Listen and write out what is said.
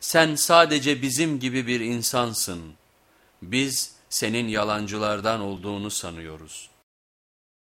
Sen sadece bizim gibi bir insansın. Biz senin yalancılardan olduğunu sanıyoruz.''